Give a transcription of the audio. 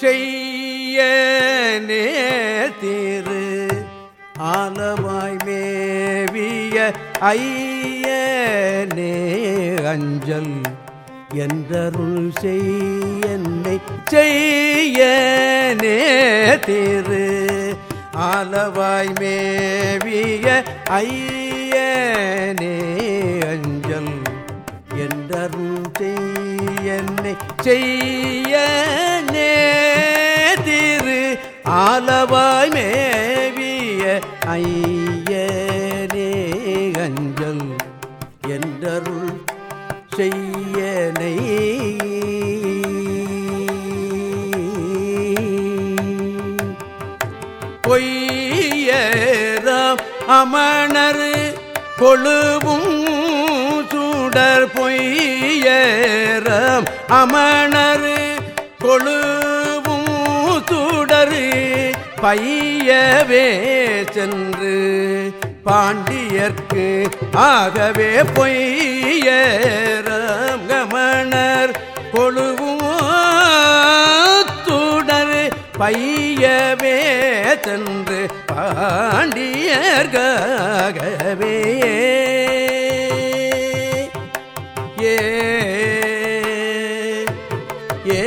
செய்ய நேத்திரு ஆலமாய் மேவிய ஐயனே அஞ்சல். என்றருள் செய் என்னை செய்ய நேத்திரு ஆலவாய் மேவிய ஐயனே அஞ்சல். என்றருள் செய் என்னை செய்ய நேதிரு ஆலவாய் மேவிய ஐயனே அஞ்சல் என்றருள் செய்யனை. பொய்யராம் அமணர் கொழுவும் சுடர் பொய்யராம் அமணர் கொழு பையவே சென்று பாண்டியர்க்கு ஆகவே பொய்யரம் கமணர் கொழுவும் துடர் பையவே சென்று பாண்டியர்காகவே. ஏ ஏ